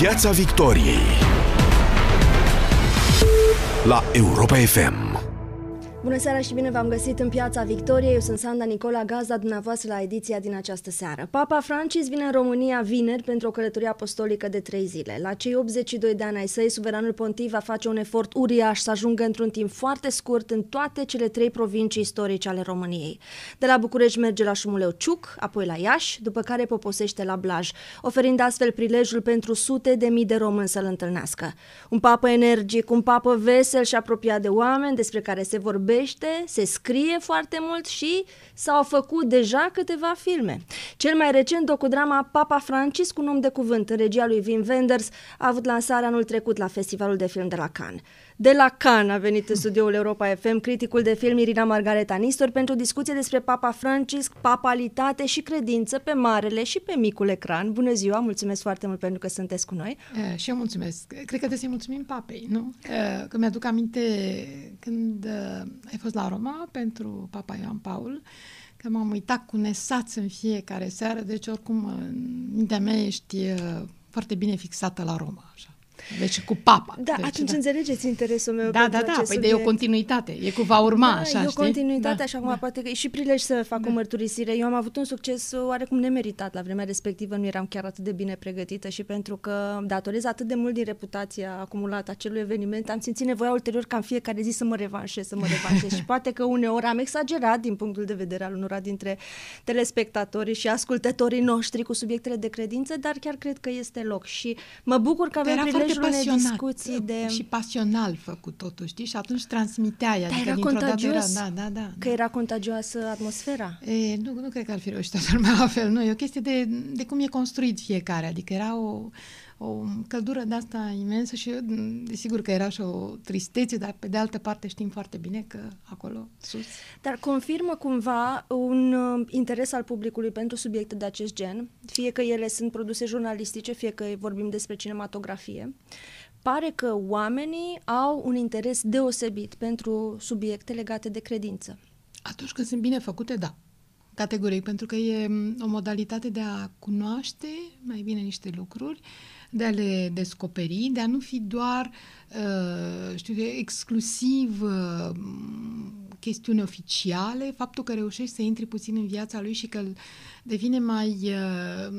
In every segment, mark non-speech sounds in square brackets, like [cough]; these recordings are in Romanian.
Piața Victoriei la Europa FM. Bună seara și bine v-am găsit în Piața Victoriei. Eu sunt Sanda Nicola, gazda dumneavoastră la ediția din această seară. Papa Francis vine în România vineri pentru o călătorie apostolică de trei zile. La cei 82 de ani ai săi, suveranul pontiv va face un efort uriaș să ajungă într-un timp foarte scurt în toate cele trei provincii istorice ale României. De la București merge la Șumuleu Ciuc, apoi la Iași, după care poposește la Blaj, oferind astfel prilejul pentru sute de mii de români să-l întâlnească. Un papă energic, un papă vesel și apropiat de oameni despre care se vorbește vorbește, se scrie foarte mult și s-au făcut deja câteva filme. Cel mai recent docudrama Papa Francis cu un om de cuvânt în regia lui Wim Wenders a avut lansarea anul trecut la Festivalul de Film de la Cannes. De la Cannes a venit în studioul Europa FM criticul de film Irina Margareta Nistor pentru discuție despre Papa Francisc, papalitate și credință pe marele și pe micul ecran. Bună ziua, mulțumesc foarte mult pentru că sunteți cu noi. E, și eu mulțumesc. Cred că trebuie să-i mulțumim papei, nu? E, că mi-aduc aminte când ai fost la Roma pentru Papa Ioan Paul, că m-am uitat cu nesați în fiecare seară, deci oricum în mintea mea ești foarte bine fixată la Roma, așa. Deci cu papa. Da, deci, atunci da. înțelegeți interesul meu Da, da, da, păi de e o continuitate, e cu va urma, da, așa, e o știi? continuitate, da, așa cum da. poate că e și prilej să fac da. o mărturisire. Eu am avut un succes oarecum nemeritat la vremea respectivă, nu eram chiar atât de bine pregătită și pentru că datorez atât de mult din reputația acumulată acelui eveniment, am simțit nevoia ulterior ca în fiecare zi să mă revanșez, să mă revanșez [laughs] și poate că uneori am exagerat din punctul de vedere al unora dintre telespectatorii și ascultătorii noștri cu subiectele de credință, dar chiar cred că este loc și mă bucur că avem Era foarte prilejul unei pasionat discuții de... și pasional făcut totul, știi? Și atunci transmitea ea. Dar adică era dintr-o dată contagios? Era, da, da, da. Că era contagioasă atmosfera. E, nu, nu cred că ar fi reușit toată lumea [laughs] la fel, nu. E o chestie de, de cum e construit fiecare. Adică era o, o căldură de asta imensă și desigur că era și o tristețe, dar pe de altă parte știm foarte bine că acolo sus. Dar confirmă cumva un uh, interes al publicului pentru subiecte de acest gen, fie că ele sunt produse jurnalistice, fie că vorbim despre cinematografie. Pare că oamenii au un interes deosebit pentru subiecte legate de credință. Atunci când sunt bine făcute, da. Categoric, pentru că e o modalitate de a cunoaște mai bine niște lucruri, de a le descoperi, de a nu fi doar, uh, știu, exclusiv uh, chestiuni oficiale, faptul că reușești să intri puțin în viața lui și că devine mai uh,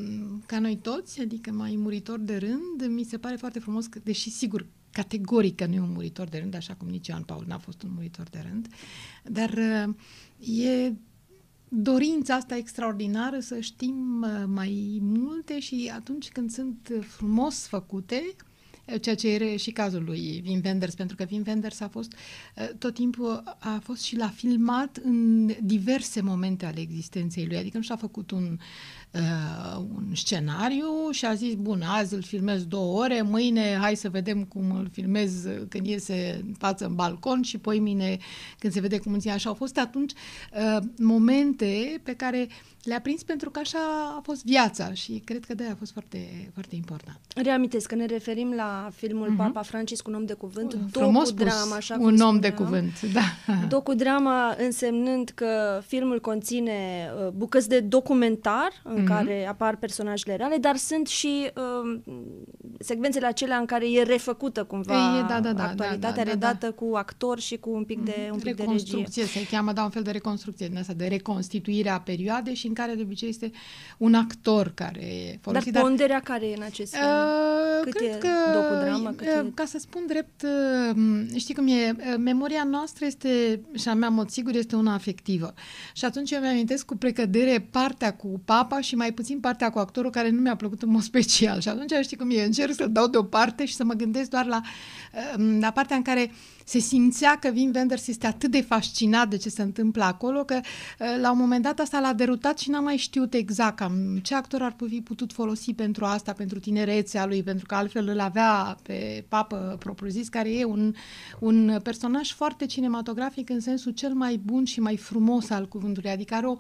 ca noi toți, adică mai muritor de rând, mi se pare foarte frumos, că, deși sigur categoric că nu e un muritor de rând, așa cum nici Ioan Paul n-a fost un muritor de rând, dar uh, e dorința asta extraordinară să știm mai multe și atunci când sunt frumos făcute, ceea ce era și cazul lui Wim Wenders, pentru că Wim Wenders a fost tot timpul a fost și l-a filmat în diverse momente ale existenței lui, adică nu și-a făcut un uh, un scenariu și a zis, bun, azi îl filmez două ore, mâine hai să vedem cum îl filmez când iese în față în balcon și poi mine când se vede cum îți Așa au fost atunci uh, momente pe care le-a prins pentru că așa a fost viața și cred că de a fost foarte, foarte important. Reamintesc că ne referim la filmul uh-huh. Papa Francis cu un om de cuvânt, docudrama, așa Un om de cuvânt, da. [laughs] Docudrama însemnând că filmul conține uh, bucăți de documentar în în mm-hmm. care apar personajele reale, dar sunt și uh, secvențele acelea în care e refăcută cumva e, da, da, da, actualitatea, da, da, redată da. cu actori și cu un pic de, un pic reconstrucție, de regie. se cheamă, da, un fel de reconstrucție din asta, de reconstituire a perioadei și în care de obicei este un actor care e folosit. Dar ponderea dar, care e în acest film? Uh, cât cred e că, docudramă? Cât uh, e... Ca să spun drept, uh, știi cum e, memoria noastră este, și a mea mod sigur, este una afectivă. Și atunci eu mi-amintesc cu precădere partea cu papa și mai puțin partea cu actorul care nu mi-a plăcut în mod special. Și atunci știi cum e, încerc să-l dau deoparte și să mă gândesc doar la, la partea în care se simțea că Wim Wenders este atât de fascinat de ce se întâmplă acolo, că la un moment dat asta l-a derutat și n-a mai știut exact cam ce actor ar fi putut folosi pentru asta, pentru tinerețea lui, pentru că altfel îl avea pe papă propriu-zis, care e un, un personaj foarte cinematografic în sensul cel mai bun și mai frumos al cuvântului, adică are o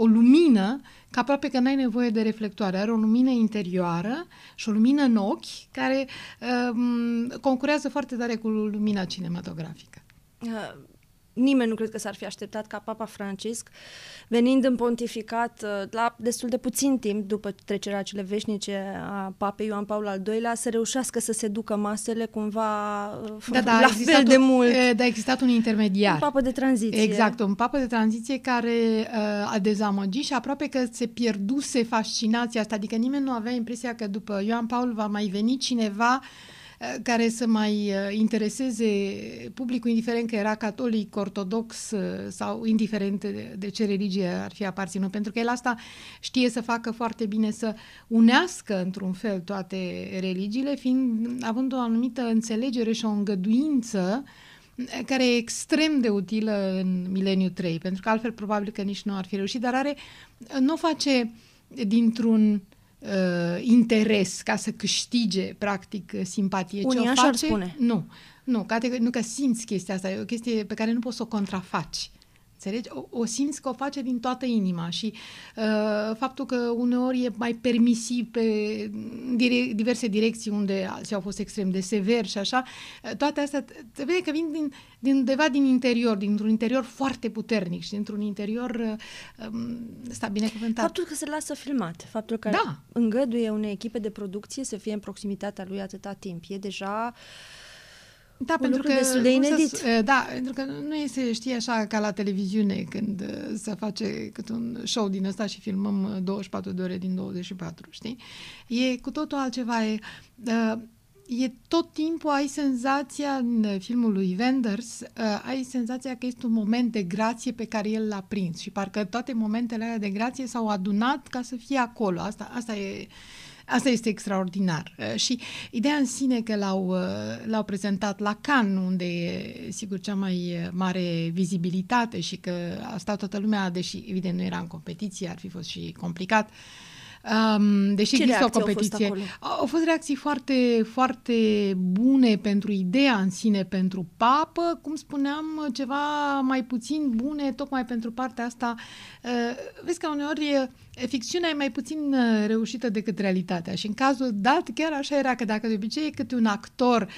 o lumină, că aproape că n-ai nevoie de reflectoare, are o lumină interioară și o lumină în ochi care uh, concurează foarte tare cu lumina cinematografică. Uh nimeni nu cred că s-ar fi așteptat ca Papa Francisc, venind în pontificat uh, la destul de puțin timp după trecerea cele veșnice a Papei Ioan Paul al II-lea, să reușească să se ducă masele cumva uh, da, da, la fel de un, mult. Da, a existat un intermediar. Un papă de tranziție. Exact, un papă de tranziție care uh, a dezamăgit și aproape că se pierduse fascinația asta, adică nimeni nu avea impresia că după Ioan Paul va mai veni cineva uh, care să mai uh, intereseze publicul, indiferent că era catolic, ortodox uh, sau indiferent de ce religie ar fi aparținut, pentru că el asta știe să facă foarte bine, să unească într-un fel toate religiile, fiind, având o anumită înțelegere și o îngăduință care e extrem de utilă în mileniu 3, pentru că altfel probabil că nici nu ar fi reușit, dar are, nu o face dintr-un uh, interes ca să câștige, practic, simpatie. Unii ce o face, face, spune. Nu, nu, categoric, nu că simți chestia asta, e o chestie pe care nu poți să o contrafaci. Înțelegi? O, o simți că o face din toată inima și uh, faptul că uneori e mai permisiv pe dire- diverse direcții unde alții au fost extrem de severi și așa, uh, toate astea te vede că vin din, din undeva din interior, dintr-un interior foarte puternic și dintr-un interior uh, um, sta binecuvântat. Faptul că se lasă filmat, faptul că da. îngăduie unei echipe de producție să fie în proximitatea lui atâta timp, e deja uh, da, un pentru că destul de inedit. Să, da, pentru că nu este, știi, așa ca la televiziune când uh, se face cât un show din ăsta și filmăm 24 uh, de ore din 24, știi? E cu totul altceva. E, uh, e tot timpul ai senzația în filmul lui Wenders, uh, ai senzația că este un moment de grație pe care el l-a prins și parcă toate momentele alea de grație s-au adunat ca să fie acolo. Asta, asta e Asta este extraordinar. Uh, și ideea în sine că l-au, uh, l-au prezentat la Cannes, unde e, sigur, cea mai mare vizibilitate și că a stat toată lumea, deși, evident, nu era în competiție, ar fi fost și complicat, Um, deși Ce există o competiție. Au fost, au fost reacții foarte, foarte bune pentru ideea în sine, pentru papă, cum spuneam, ceva mai puțin bune, tocmai pentru partea asta. Uh, vezi că uneori ficțiunea e mai puțin uh, reușită decât realitatea și în cazul dat chiar așa era că dacă de obicei e câte un actor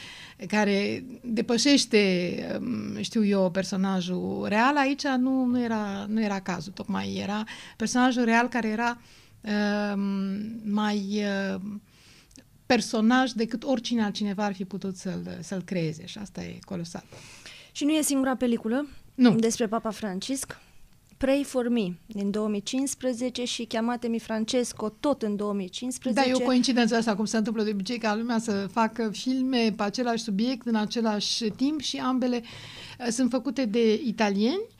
care depășește, um, știu eu, personajul real, aici nu, nu, era, nu era cazul, tocmai era personajul real care era uh, mai uh, personaj decât oricine altcineva ar fi putut să-l, să-l creeze și asta e colosal. Și nu e singura peliculă nu. despre Papa Francisc. Pray for Me din 2015 și Chiamatemi Francesco tot în 2015. Da, e o coincidență asta, cum se întâmplă de obicei, ca lumea să facă filme pe același subiect în același timp și ambele uh, sunt făcute de italieni Eh,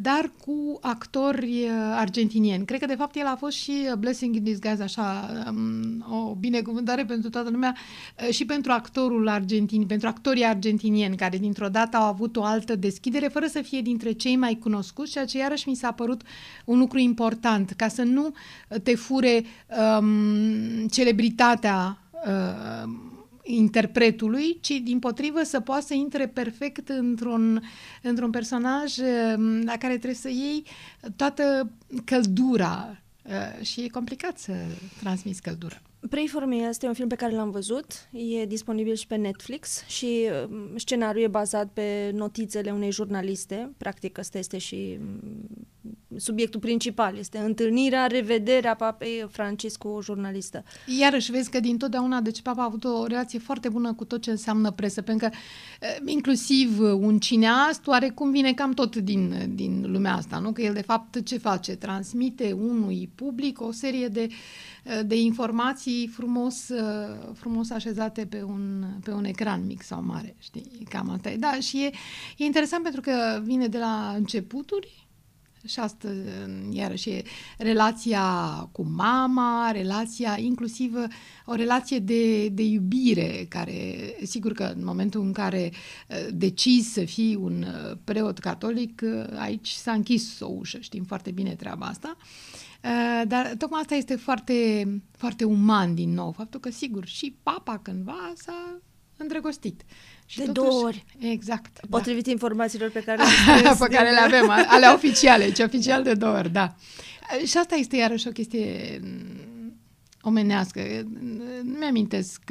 dar cu actori eh, argentinieni. Cred că, de fapt, el a fost și eh, Blessing in Disguise, așa, um, o binecuvântare pentru toată lumea și pentru actorul argentin, pentru actorii argentinieni, care dintr-o dată au avut o altă deschidere, fără să fie dintre cei mai cunoscuți, ceea ce iarăși mi s-a părut un lucru important, ca să nu te fure um, celebritatea uh, interpretului, ci din potrivă să poată să intre perfect într-un, într-un personaj um, la care trebuie să iei toată căldura. Uh, și e complicat să transmiți căldura. Pray for Me este un film pe care l-am văzut, e disponibil și pe Netflix și um, scenariul e bazat pe notițele unei jurnaliste, practic ăsta este și um, subiectul principal, este întâlnirea, revederea papei Francis cu o jurnalistă. Iarăși vezi că din totdeauna, deci papa a avut o relație foarte bună cu tot ce înseamnă presă, pentru că eh, inclusiv un cineast oarecum vine cam tot din, din lumea asta, nu? Că el de fapt ce face? Transmite unui public o serie de, eh, de informații frumos, eh, frumos așezate pe un, pe un ecran mic sau mare, știi? Cam asta e. Da, și e, e interesant pentru că vine de la începuturi, și asta, iarăși, e relația cu mama, relația, inclusiv o relație de, de iubire, care, sigur că în momentul în care uh, decizi să fii un uh, preot catolic, uh, aici s-a închis o ușă, știm foarte bine treaba asta. Dar tocmai asta este foarte, foarte uman din nou, faptul că, sigur, și papa cândva s-a îndrăgostit. Și de totuși, două ori. Exact. Da. Potrivit da. informațiilor pe care [laughs] le Pe care le avem, ale oficiale, ce oficial de două ori, da. Și asta este iarăși o chestie mm, omenească. Nu mi-amintesc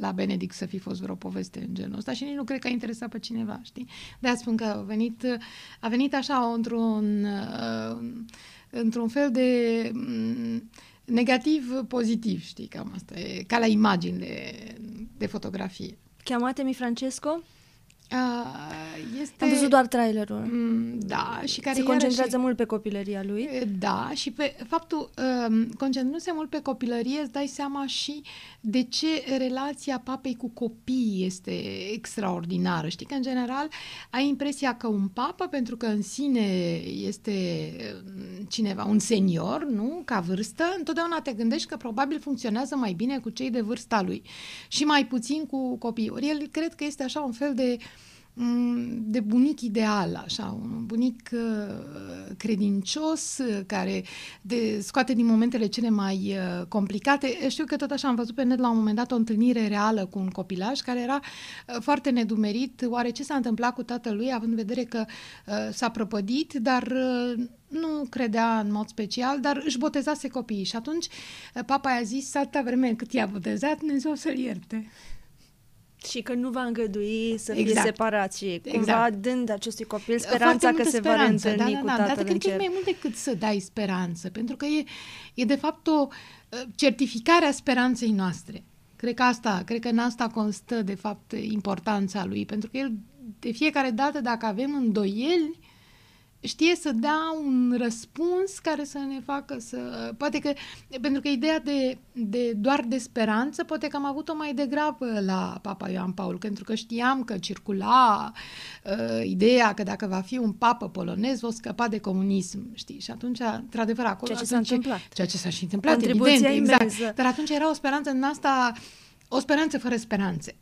la Benedict să fi fost vreo poveste în genul ăsta și nici nu cred că a interesat pe cineva, știi? de spun că a venit, a venit așa într-un, într-un fel de negativ-pozitiv, știi, cam asta e, ca la imagini de, de fotografie. Chiamate-mi Francesco? Este... Am văzut doar trailerul. Mm, da, și care se concentrează și... mult pe copilăria lui. Da, și pe faptul, um, concentrându-se mult pe copilărie, îți dai seama și de ce relația papei cu copiii este extraordinară. Știi că, în general, ai impresia că un papă, pentru că în sine este um, cineva, un senior, nu, ca vârstă, întotdeauna te gândești că probabil funcționează mai bine cu cei de vârsta lui și mai puțin cu copiii. Ori el cred că este așa un fel de Mm, de bunic ideal, așa, un bunic uh, credincios uh, care de, scoate din momentele cele mai uh, complicate. Știu că tot așa am văzut pe net la un moment dat o întâlnire reală cu un copilaj care era foarte nedumerit. Oare ce s-a întâmplat cu tatălui, având în vedere că s-a prăpădit, dar nu credea în mod special, dar își botezase copiii. Și atunci papa i-a zis, atâta vreme cât i-a botezat, Dumnezeu să-l ierte. Și că nu va îngădui să exact. fie separați și exact. cumva dând acestui copil speranța că se va reîntâlni da, da, cu da, tatăl dar cred că e mai mult decât să dai speranță, pentru că e, e de fapt o uh, certificare a speranței noastre. Cred că asta, cred că în asta constă de fapt importanța lui, pentru că el de fiecare dată dacă avem îndoieli, știe să dea un răspuns care să ne facă să... Poate că, pentru că ideea de, de doar de speranță, poate că am avut-o mai degrabă la Papa Ioan Paul, pentru că știam că circula uh, ideea că dacă va fi un papă polonez, o scăpa de comunism, știi? Și atunci, într-adevăr, acolo... Ceea ce s-a întâmplat. Ceea ce s-a și întâmplat, evident, exact. Dar atunci era o speranță în asta, o speranță fără speranțe.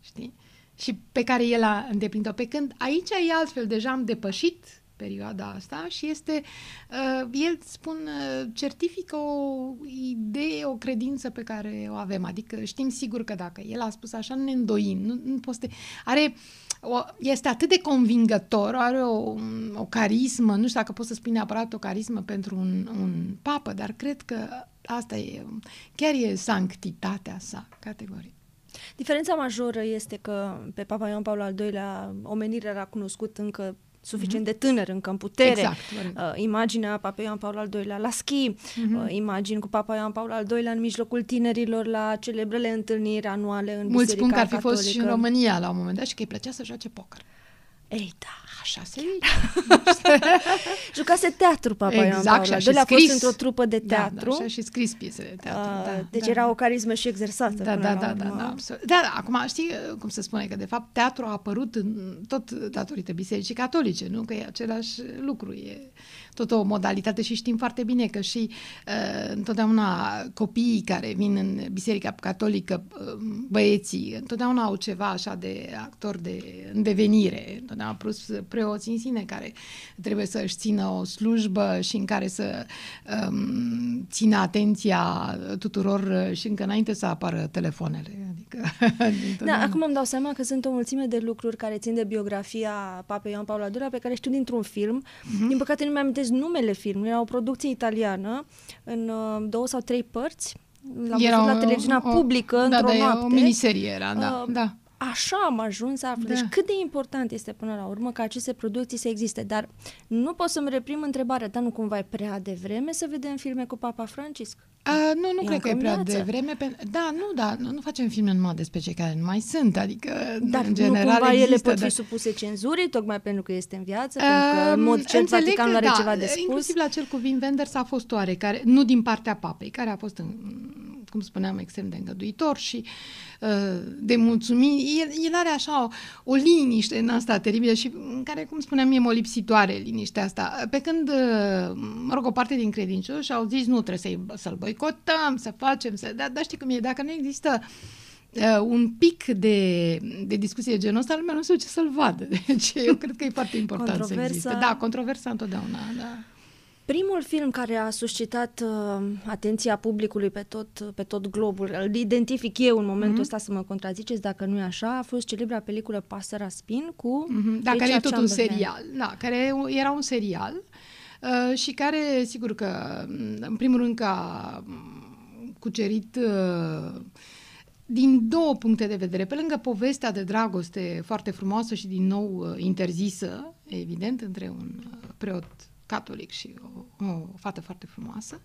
Știi? Și pe care el a îndeplinit-o. Pe când aici e altfel, deja am depășit perioada asta și este, uh, el spun, uh, certifică o idee, o credință pe care o avem. Adică știm sigur că dacă el a spus așa, nu ne îndoim, nu, nu poate, are, o, este atât de convingător, are o, o carismă, nu știu dacă pot să spun neapărat o carismă pentru un, un papă, dar cred că asta e, chiar e sanctitatea sa, categoric. Diferența majoră este că pe Papa Ioan Paul al II-lea omenirea era cunoscut încă suficient mm-hmm. de tânăr, încă în putere. Exact, uh, imaginea Papa Ioan Paul al II-lea la schi, mm-hmm. uh, imagini cu Papa Ioan Paul al II-lea în mijlocul tinerilor la celebrele întâlniri anuale în Mulți Biserica spun că ar fi Catolică. fost și în România la un moment dat și că îi plăcea să joace poker. Ei, da așa se [laughs] Jucase teatru, Papa exact, Ioan Paula. Și a fost într-o trupă de teatru. Da, da, și a scris piese de teatru. Uh, da, deci da. era o carismă și exersată. Da, da, da, da, da, absolut. Da, da, acum știi cum se spune că de fapt teatru a apărut în, tot datorită Bisericii Catolice, nu? Că e același lucru, e tot o modalitate și știm foarte bine că și uh, întotdeauna copiii care vin în Biserica Catolică, uh, băieții, întotdeauna au ceva așa de actor de îndevenire, întotdeauna plus preoții în sine care trebuie să își țină o slujbă și în care să um, țină atenția tuturor și încă înainte să apară telefoanele. Adică, [laughs] da, acum îmi dau seama că sunt o mulțime de lucruri care țin de biografia Papei Ioan Paul al II pe care știu dintr-un film. Uh-huh. Din păcate nu mi-am numele filmului. Era o producție italiană în uh, două sau trei părți. L-am era văzut la televiziunea o, publică da, într-o da, noapte. o miniserie era, da. Uh, da așa am ajuns să aflu. Deci da. Deci cât de important este până la urmă ca aceste producții să existe. Dar nu pot să-mi reprim întrebarea, dar nu cumva e prea devreme să vedem filme cu Papa Francisc? Uh, nu, nu e cred că e prea devreme. Pe... Da, nu, da, nu, nu facem filme numai despre cei care nu mai sunt, adică dar în general nu cumva există, ele pot dar... fi supuse cenzurii, tocmai pentru că este în viață, uh, pentru că în mod cel Vaticanul are da, ceva de spus. Inclusiv la cel cu Vin Wenders a fost oarecare, nu din partea papei, care a fost în, cum spuneam, extrem de îngăduitor și uh, de mulțumit. El, el are așa o, o liniște în asta teribilă și în care, cum spuneam, e molipsitoare liniștea asta. Pe când, uh, mă rog, o parte din credincioși au zis, nu, trebuie să-i, să-l boicotăm, să facem, să... Dar, dar știi cum e, dacă nu există uh, un pic de, de discuție de genul ăsta, lumea nu știu ce să-l vadă. [laughs] Deci eu cred că e foarte important să existe. Da, controversa întotdeauna, da. Primul film care a suscitat uh, atenția publicului pe tot, pe tot globul, îl identific eu în momentul mm-hmm. ăsta să mă contraziceți dacă nu e așa, a fost celebra peliculă Pasăra Spin cu mm-hmm. Da, care e tot un serial. Da, care era un serial uh, și care, sigur că, în primul rând, ca cucerit uh, din două puncte de vedere. Pe lângă povestea de dragoste foarte frumoasă și din nou uh, interzisă, evident, între un uh, preot catolic și o, o fată foarte frumoasă,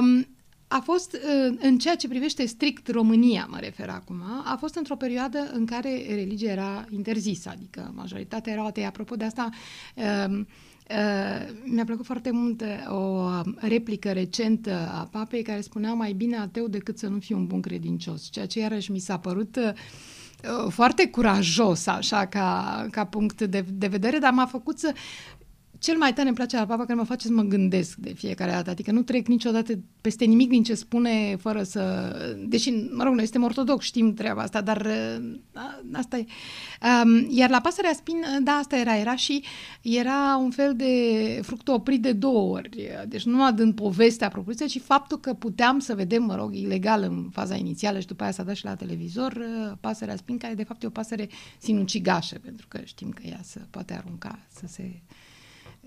um, a fost, uh, în ceea ce privește strict România, mă refer acum, a fost într-o perioadă în care religia era interzisă, adică majoritatea erau atei. Apropo de asta, um, Uh, mi-a plăcut foarte mult uh, o replică recentă a papei care spunea mai bine ateu decât să nu fii un bun credincios, ceea ce iarăși mi s-a părut uh, foarte curajos așa ca, ca punct de, de vedere, dar m-a făcut să cel mai tare îmi place la papa că mă face să mă gândesc de fiecare dată. Adică nu trec niciodată peste nimic din ce spune fără să... Deși, mă rog, noi suntem ortodox, știm treaba asta, dar a, asta e. Um, iar la pasărea spin, da, asta era. Era și era un fel de fruct oprit de două ori. Deci nu adând povestea propriu ci faptul că puteam să vedem, mă rog, ilegal în faza inițială și după aia s-a dat și la televizor, pasărea spin, care de fapt e o pasăre sinucigașă, pentru că știm că ea se poate arunca, să se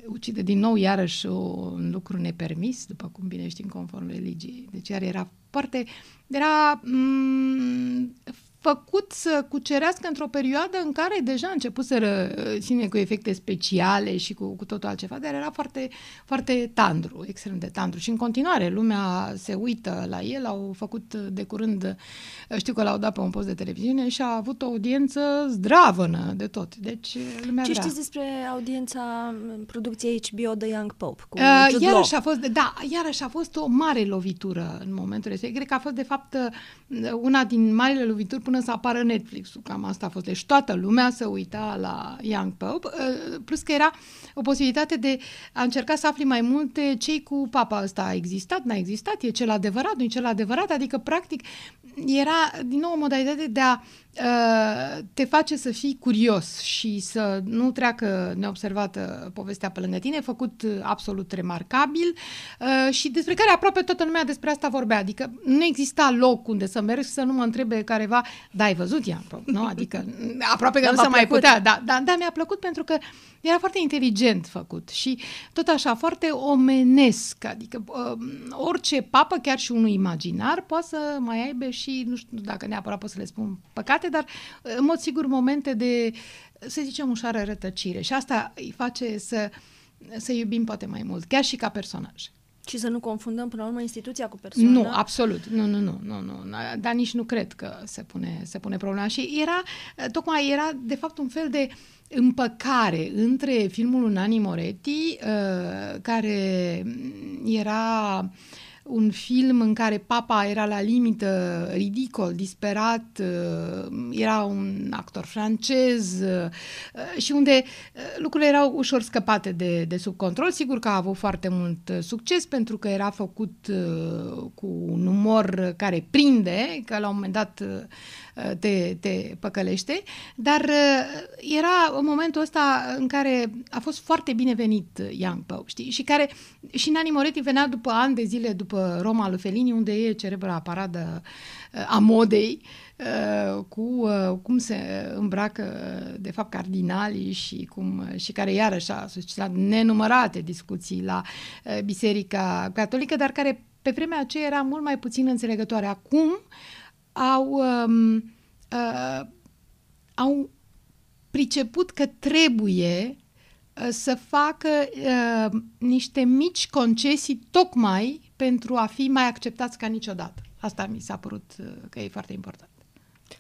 ucide din nou iarăși un lucru nepermis, după cum bine știm, conform religiei. Deci iar era foarte... Era mm, făcut să cucerească într-o perioadă în care deja început să ține cu efecte speciale și cu, cu totul altceva, dar era foarte, foarte tandru, extrem de tandru. Și în continuare lumea se uită la el, au făcut de curând, știu că l-au dat pe un post de televiziune și a avut o audiență zdravănă de tot. Deci lumea Ce vrea. știți despre audiența producției HBO The Young Pope? Cu uh, Jude iarăși Law? a fost, da, iarăși a fost o mare lovitură în momentul ăsta. Cred că a fost de fapt una din marile lovituri până să apară Netflix-ul. Cam asta a fost. Deci toată lumea se uita la Young Pope, uh, plus că era o posibilitate de a încerca să afli mai multe cei cu papa ăsta a existat, n-a existat, e cel adevărat, nu e cel adevărat, adică practic era din nou o modalitate de a uh, te face să fii curios și să nu treacă neobservată povestea pe lângă tine, făcut uh, absolut remarcabil uh, și despre care aproape toată lumea despre asta vorbea. Adică nu exista loc unde să merg și să nu mă întrebe careva, da, ai văzut ea? Nu? Adică aproape că Da, nu m-a se mai plăcut. putea. Da, da, da, mi-a plăcut pentru că era foarte inteligent făcut și tot așa, foarte omenesc. Adică uh, orice papă, chiar și unul imaginar, poate să mai aibă și, nu știu dacă neapărat pot să le spun păcate, dar uh, în mod sigur momente de, să zicem, ușoară rătăcire. Și asta îi face să, să iubim poate mai mult, chiar și ca personaj. Și să nu confundăm până la urmă instituția cu persoana. Nu, absolut. Nu, nu, nu, nu, nu. Dar nici nu cred că se pune, se pune problema. Și era, tocmai era, de fapt, un fel de împăcare între filmul Unani Moretti, uh, care era un film în care papa era la limită, ridicol, disperat, uh, era un actor francez uh, și unde uh, lucrurile erau ușor scăpate de, de sub control. Sigur că a avut foarte mult uh, succes pentru că era făcut uh, cu un umor care prinde, că la un moment dat uh, te, te păcălește, dar uh, era în momentul ăsta în care a fost foarte binevenit Young Pope, știi? Și care și Nani Moretti venea după ani de zile după Roma lui Fellini, unde e cerebra paradă uh, a modei, uh, cu uh, cum se îmbracă de fapt cardinalii și cum și care iarăși a suscitat nenumărate discuții la uh, Biserica Catolică, dar care pe vremea aceea era mult mai puțin înțelegătoare. Acum au um, uh, au priceput că trebuie uh, să facă uh, niște mici concesii tocmai pentru a fi mai acceptați ca niciodată. Asta mi s-a părut uh, că e foarte important.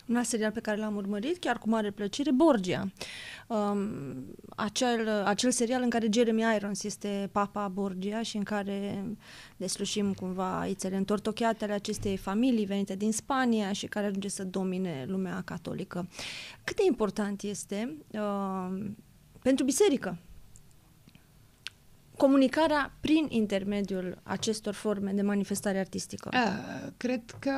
Un alt serial pe care l-am urmărit, chiar cu mare plăcere, Borgia. Um, acel, acel serial în care Jeremy Irons este papa Borgia și în care deslușim cumva ițele întortocheate ale acestei familii venite din Spania și care ajunge să domine lumea catolică. Cât de important este uh, pentru biserică comunicarea prin intermediul acestor forme de manifestare artistică? Uh, cred că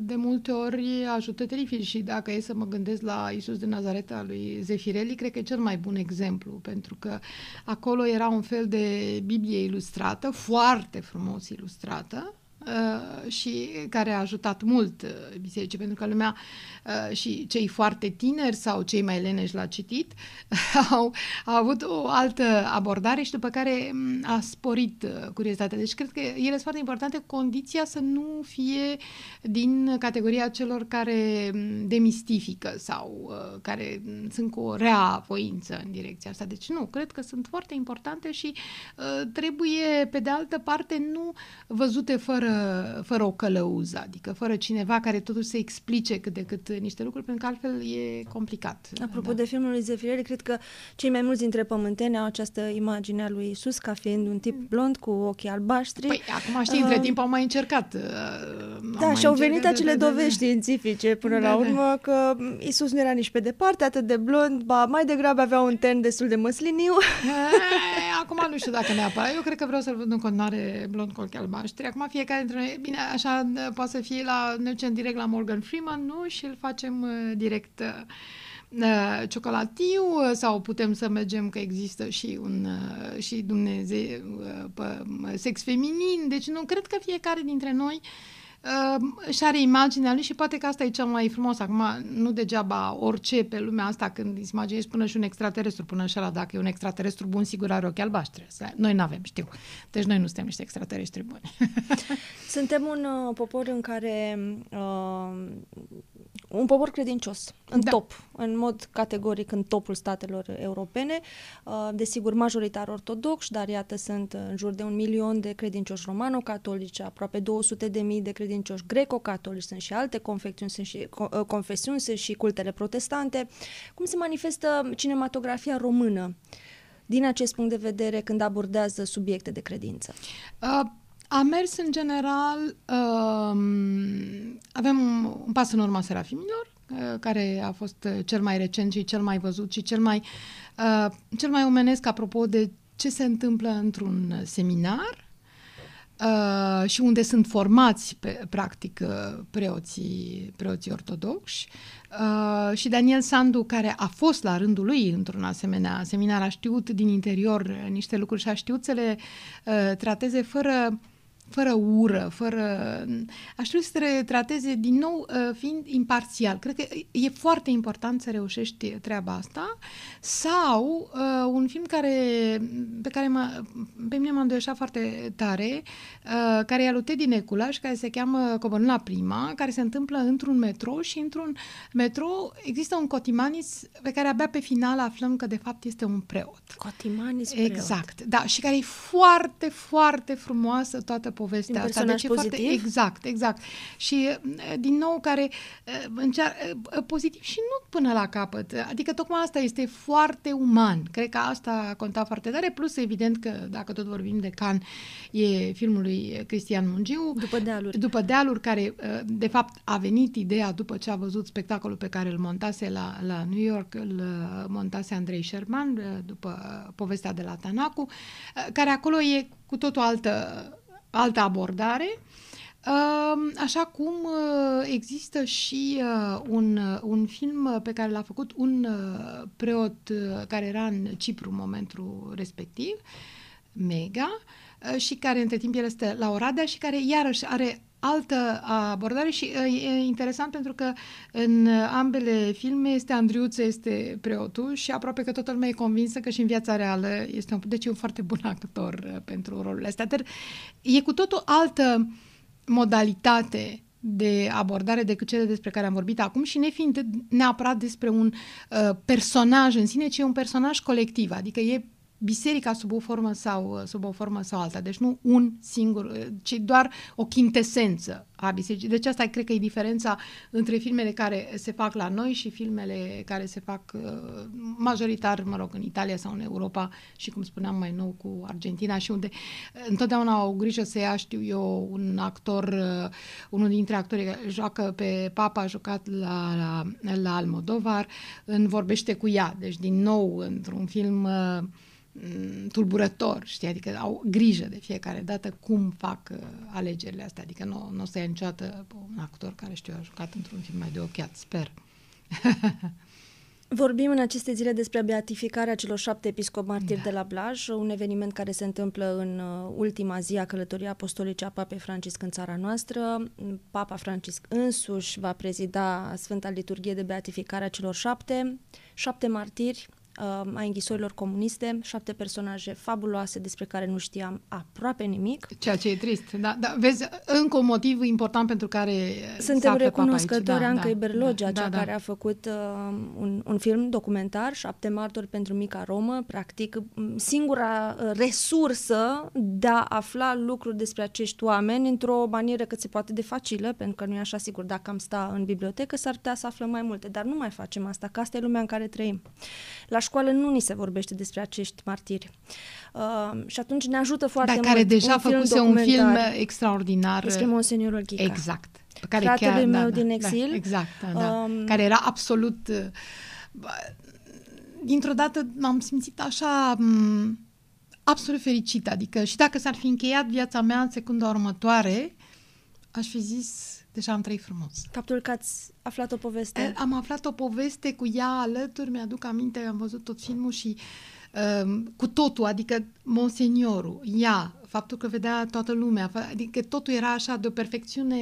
de multe ori ajută teribil și dacă e să mă gândesc la Isus de Nazareta al lui Zefirelli, cred că e cel mai bun exemplu, pentru că acolo era un fel de Biblie ilustrată, foarte frumos ilustrată, uh, și care a ajutat mult uh, bisericii, pentru că lumea uh, și cei foarte tineri sau cei mai leneși la citit [laughs] au, au avut o altă abordare și după care mm, a sporit curiozitatea. Deci cred că ele sunt foarte importante, condiția să nu fie din categoria celor care mm, demistifică sau care mm, sunt cu o rea voință în direcția asta. Deci nu, cred că sunt foarte importante și trebuie, pe de altă parte, nu văzute fără, fără o călăuză, adică fără cineva care totuși să explice cât de cât niște lucruri, pentru că altfel e complicat. Apropo da. de filmul lui Zefirelli, cred că cei mai mulți dintre pământeni au această imagine a lui Isus ca fiind un tip blond cu ochii albaștri. Păi, acum știi, între uh, timp au mai încercat. Uh, da, și au venit acele da, dovezi științifice până da, la urmă da. că Isus nu era nici pe departe atât de blond, ba mai degrabă avea un ten destul de măsliniu. [laughs] E, acum nu știu dacă neapărat. Eu cred că vreau să-l văd în continuare blond cu ochi albaștri. Acum fiecare dintre noi, bine, așa poate să fie la, ne ducem direct la Morgan Freeman, nu? Și îl facem uh, direct uh, uh, ciocolatiu sau putem să mergem că există și un uh, și Dumnezeu uh, sex feminin. Deci nu cred că fiecare dintre noi uh, uh, și are imaginea lui și poate că asta e cel mai frumos. Acum, nu degeaba orice pe lumea asta, când îți imaginezi până și un extraterestru, până și ăla, dacă e un extraterestru bun, sigur are ochi albaștri. Noi nu avem, știu. Deci noi nu suntem niște extraterestri buni. Suntem un uh, popor în care uh, un popor credincios, în da. top, în mod categoric în topul statelor europene. Uh, desigur, majoritar ortodox, dar iată sunt în jur de un milion de credincioși romano-catolici, aproape 200 de mii de credincioși greco-catolici, sunt și alte confesiuni, sunt și, uh, confesiuni, sunt și cultele protestante. Cum se manifestă cinematografia română din acest punct de vedere când abordează subiecte de credință? Uh, a mers în general, uh, avem un pas în urma Serafimilor, uh, care a fost uh, cel mai recent și cel mai văzut și cel mai, uh, cel mai omenesc apropo de ce se întâmplă într-un seminar uh, și unde sunt formați, pe, practic, uh, preoții, preoții ortodoxi. Uh, și Daniel Sandu, care a fost la rândul lui într-un asemenea seminar, a știut din interior niște lucruri și a știut să le uh, trateze fără fără ură, fără... Aș trebui să te trateze din nou uh, fiind imparțial. Cred că e foarte important să reușești treaba asta. Sau uh, un film care, pe care mă, pe mine m-a îndoieșat foarte tare, uh, care e al lui Teddy Necula și care se cheamă Coborând la prima, care se întâmplă într-un metro și într-un metro există un cotimanis pe care abia pe final aflăm că de fapt este un preot. Cotimanis preot. Exact, da, și care e foarte, foarte frumoasă toată povestea asta. Deci pozitiv? Foarte, exact, exact. Și, din nou, care încear, pozitiv și nu până la capăt. Adică, tocmai asta este foarte uman. Cred că asta a contat foarte tare. Plus, evident că, dacă tot vorbim de Can, e filmul lui Cristian Mungiu. După dealuri. După dealuri, care, de fapt, a venit ideea după ce a văzut spectacolul pe care îl montase la, la New York, îl montase Andrei Sherman, după povestea de la Tanacu, care acolo e cu totul altă altă abordare. Așa cum uh, există și uh, un, uh, un film pe care l-a făcut un preot care era în Cipru în momentul respectiv, Mega, și care între timp el este la Oradea și care iarăși are altă abordare și e interesant pentru că în ambele filme este Andriuță, este preotul și aproape că toată lumea e convinsă că și în viața reală este un, deci e un foarte bun actor pentru rolurile astea. Dar e cu totul altă modalitate de abordare decât cele despre care am vorbit acum și nefiind neapărat despre un uh, personaj în sine, ci e un personaj colectiv, adică e biserica sub o formă sau sub o formă sau alta. Deci nu un singur, ci doar o quintesență a bisericii. Deci asta cred că e diferența între filmele care se fac la noi și filmele care se fac uh, majoritar, mă rog, în Italia sau în Europa și cum spuneam mai nou cu Argentina și unde uh, întotdeauna au grijă să ia, știu eu, un actor, uh, unul dintre actorii care joacă pe Papa, a jucat la, la, la Almodovar, în Vorbește cu ea. Deci din nou într-un film Mm, tulburător, știi? Adică au grijă de fiecare dată cum fac uh, alegerile astea. Adică nu, nu o să ia niciodată un actor care, știu, a jucat într-un film mai de ochiat, sper. [laughs] Vorbim în aceste zile despre beatificarea celor șapte episcopi martiri da. de la Blaj, un eveniment care se întâmplă în uh, ultima zi a călătoriei apostolice a Papei Francisc în țara noastră. Papa Francisc însuși va prezida Sfânta Liturghie de beatificare a celor șapte, șapte martiri uh, a închisorilor comuniste, șapte personaje fabuloase despre care nu știam aproape nimic. Ceea ce e trist, da, da vezi, încă un motiv important pentru care Suntem recunoscători da, Ancăi da, Berlogea, da, cea da, care da. a făcut uh, un, un film documentar, Șapte martori pentru mica Romă, practic singura uh, resursă de a afla lucruri despre acești oameni într-o manieră cât se poate de facilă, pentru că nu e așa sigur, dacă am sta în bibliotecă s-ar putea să aflăm mai multe, dar nu mai facem asta, că asta e lumea în care trăim. La școală nu ni se vorbește despre acești martiri. Uh, și atunci ne ajută foarte Dar mult. care deja făcuse un film extraordinar. Despre Monseniorul Ghica. Exact. Pe care Fratele chiar, meu da, din da, exil. Da, exact, da, da. Um, care era absolut... Uh, dintr-o dată m-am simțit așa... M- absolut fericită. Adică și dacă s-ar fi încheiat viața mea în secunda următoare, aș fi zis Deja am trăit frumos. Faptul că ați aflat o poveste. Am aflat o poveste cu ea alături, mi-aduc aminte, am văzut tot filmul și uh, cu totul, adică Monseniorul, ea, faptul că vedea toată lumea, adică totul era așa de o perfecțiune,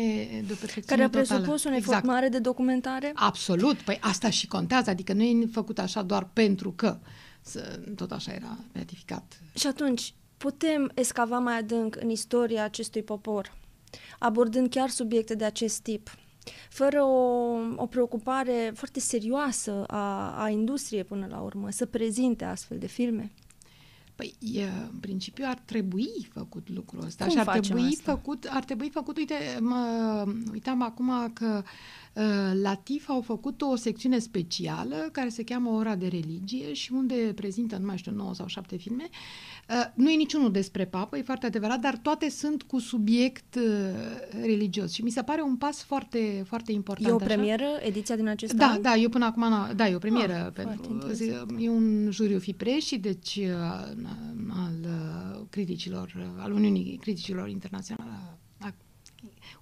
de o perfecțiune Care a presupus un efort exact. mare de documentare? Absolut, păi asta și contează, adică nu e făcut așa doar pentru că, să, tot așa era beatificat. Și atunci, putem escava mai adânc în istoria acestui popor? Abordând chiar subiecte de acest tip, fără o, o preocupare foarte serioasă a, a industriei până la urmă, să prezinte astfel de filme? Păi, în principiu ar trebui făcut lucrul ăsta Cum și ar trebui asta? făcut, ar trebui făcut, uite, mă uitam acum că uh, la TIF au făcut o secțiune specială care se cheamă Ora de Religie și unde prezintă, nu mai știu, 9 sau 7 filme Uh, nu e niciunul despre papă, e foarte adevărat, dar toate sunt cu subiect uh, religios și mi se pare un pas foarte, foarte important. E o premieră, așa? ediția din acest da, an? Da, eu până acum, da, e o premieră. Ah, pentru, e un juriu Fipreș și deci uh, al criticilor, al Uniunii Criticilor Internaționale,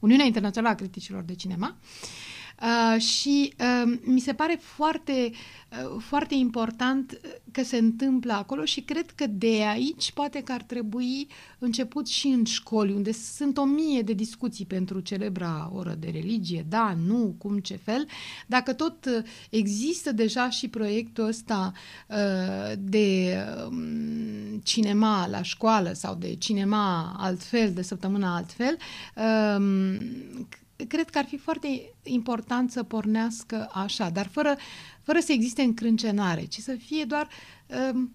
Uniunea Internațională a Criticilor de Cinema. Uh, și uh, mi se pare foarte, uh, foarte important că se întâmplă acolo și cred că de aici poate că ar trebui început și în școli, unde sunt o mie de discuții pentru celebra oră de religie, da, nu, cum, ce fel, dacă tot există deja și proiectul ăsta uh, de um, cinema la școală sau de cinema altfel, de săptămână altfel, um, cred că ar fi foarte important să pornească așa, dar fără, fără să existe încrâncenare, ci să fie doar um,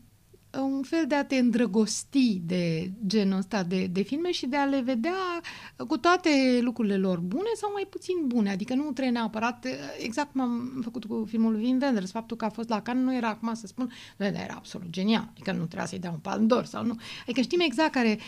un fel de a te îndrăgosti de genul ăsta de, de filme și de a le vedea cu toate lucrurile lor bune sau mai puțin bune. Adică nu trebuie neapărat, exact cum am făcut cu filmul Vin Wenders, faptul că a fost la Cannes nu era acum să spun, nu, era absolut genial, adică nu trebuia să-i dea un pandor sau nu. Adică știm exact care,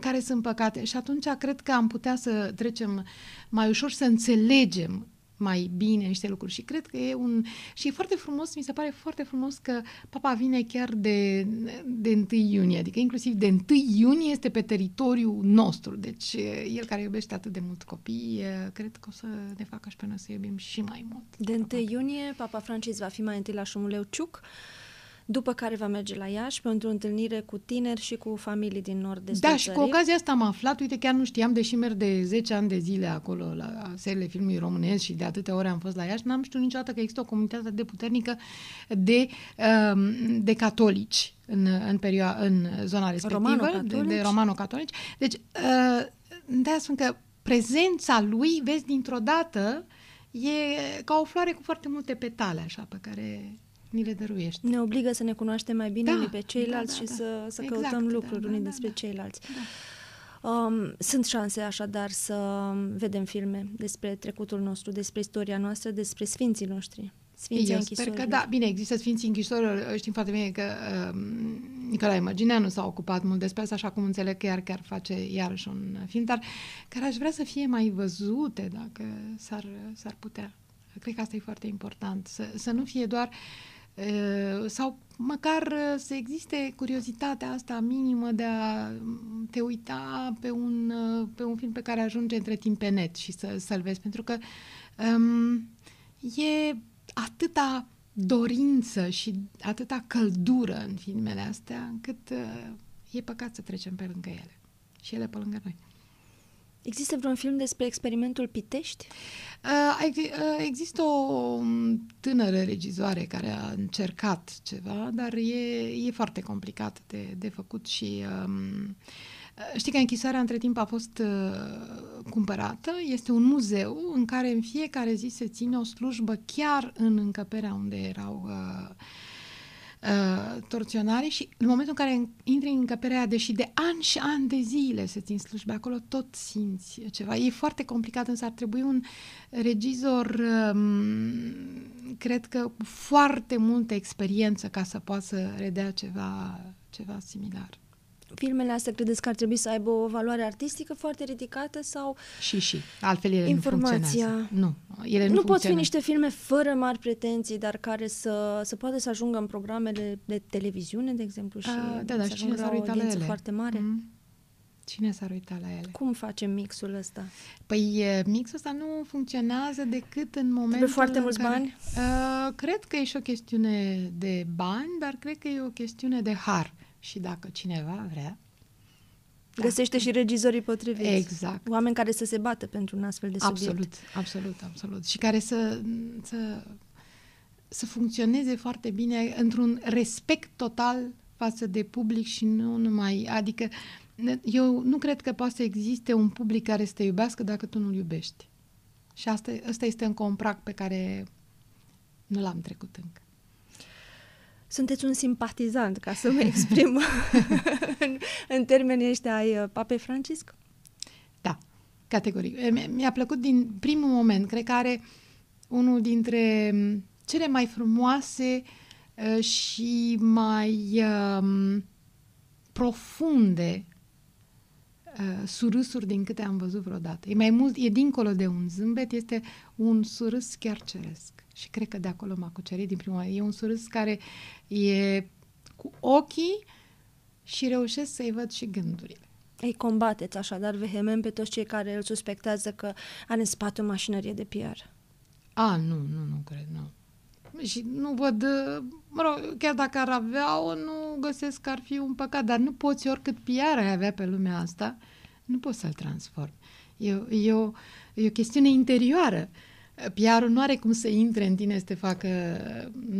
care sunt păcate. Și atunci cred că am putea să trecem mai ușor să înțelegem mai bine niște lucruri. Și cred că e un... și e foarte frumos, mi se pare foarte frumos că papa vine chiar de, de 1 iunie, adică inclusiv de 1 iunie este pe teritoriul nostru, deci el care iubește atât de mult copii, cred că o să ne facă și pe noi să iubim și mai mult. De 1 iunie, papa Francis va fi mai întâi la Șumuleu Ciuc, după care va merge la Iași pentru o întâlnire cu tineri și cu familii din nord Da, și cu ocazia asta am aflat, uite, chiar nu știam, deși merg de 10 ani de zile acolo la seriile filmului românesc și de atâtea ore am fost la Iași, n-am știut niciodată că există o comunitate de puternică de, um, de catolici în, în, perioada, în zona respectivă, de, de romano-catolici. Deci, uh, de spun că prezența lui, vezi, dintr-o dată, e ca o floare cu foarte multe petale, așa, pe care ni le dăruiești. Ne obligă să ne cunoaștem mai bine da, unii pe ceilalți da, da, și da. să, să exact, căutăm lucruri da, unii da, despre da, ceilalți. Da. Um, sunt șanse așadar să vedem filme despre trecutul nostru, despre istoria noastră, despre sfinții noștri. Sfinții Eu sper că da, bine, există Sfinții Închisorilor, știm foarte bine că uh, Nicolae Măgineanu s-a ocupat mult despre asta, așa cum înțeleg că iar chiar face iarăși un film, dar care aș vrea să fie mai văzute, dacă s-ar, s-ar putea. Cred că asta e foarte important, să, să nu fie doar uh, sau măcar să existe curiozitatea asta minimă de a te uita pe un, pe un film pe care ajunge între timp pe net și să, să-l vezi, pentru că um, e atâta dorință și atâta căldură în filmele astea, încât uh, e păcat să trecem pe lângă ele. Și ele pe lângă noi. Există vreun film despre experimentul Pitești? Uh, uh, există o um, tânără regizoare care a încercat ceva, dar e, e foarte complicat de, de făcut și um, Știi că închisoarea între timp a fost uh, cumpărată. Este un muzeu în care în fiecare zi se ține o slujbă chiar în încăperea unde erau uh, uh, torționarii și în momentul în care intri în încăperea aia, deși de ani și ani de zile se țin slujbe acolo, tot simți ceva. E foarte complicat, însă ar trebui un regizor, um, cred că cu foarte multă experiență ca să poată să redea ceva, ceva similar filmele astea credeți că ar trebui să aibă o valoare artistică foarte ridicată sau și și altfel ele informația nu Nu, ele nu, nu pot fi niște filme fără mari pretenții, dar care să, să poată să ajungă în programele de televiziune, de exemplu, și A, da, da, să și cine s-ar uita la ele? foarte mare. Mm. Cine s-ar uita la ele? Cum facem mixul ăsta? Păi mixul ăsta nu funcționează decât în momentul Trebuie foarte mulți care, bani? Uh, cred că e și o chestiune de bani, dar cred că e o chestiune de har și dacă cineva vrea... Găsește și regizorii potriviți. Exact. Oameni care să se bată pentru un astfel de subiect. Absolut, absolut, absolut. Și care să, să, să funcționeze foarte bine într-un respect total față de public și nu numai... Adică eu nu cred că poate să existe un public care să te iubească dacă tu nu-l iubești. Și asta, asta este un comprac pe care nu l-am trecut încă sunteți un simpatizant, ca să mă exprim [laughs] în, în termenii ăștia ai uh, Papei Francisc? Da, categoric. Mi-a plăcut din primul moment. Cred că are unul dintre mm, cele mai frumoase uh, și mai um, profunde uh, surâsuri din câte am văzut vreodată. E mai mult, e dincolo de un zâmbet, este un surâs chiar ceresc. Și cred că de acolo m-a cucerit din prima E un surâs care e cu ochii și reușesc să-i văd și gândurile. Ei combateți așadar vehement pe toți cei care îl suspectează că are în spate o mașinărie de PR. A, nu, nu, nu cred, nu. Și nu văd, mă rog, chiar dacă ar avea-o, nu găsesc că ar fi un păcat, dar nu poți oricât PR ai avea pe lumea asta, nu poți să-l transformi. E, e, o, e o chestiune interioară. PR-ul nu are cum să intre în tine să te facă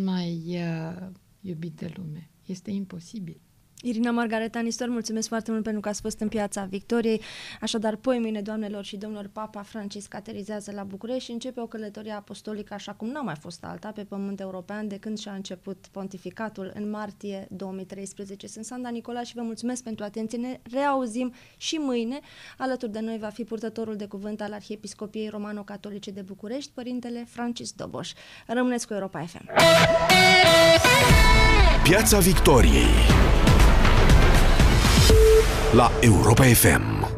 mai uh, iubit de lume. Este imposibil. Irina Margareta Nistor, mulțumesc foarte mult pentru că ați fost în piața Victoriei. Așadar, poi mâine, doamnelor și domnilor, Papa Francisc aterizează la București și începe o călătorie apostolică așa cum n-a mai fost alta pe pământ european de când și-a început pontificatul în martie 2013. Sunt Sanda Nicola și vă mulțumesc pentru atenție. Ne reauzim și mâine. Alături de noi va fi purtătorul de cuvânt al Arhiepiscopiei Romano-Catolice de București, părintele Francis Doboș. Rămâneți cu Europa FM. Piața Victoriei la Europa FM.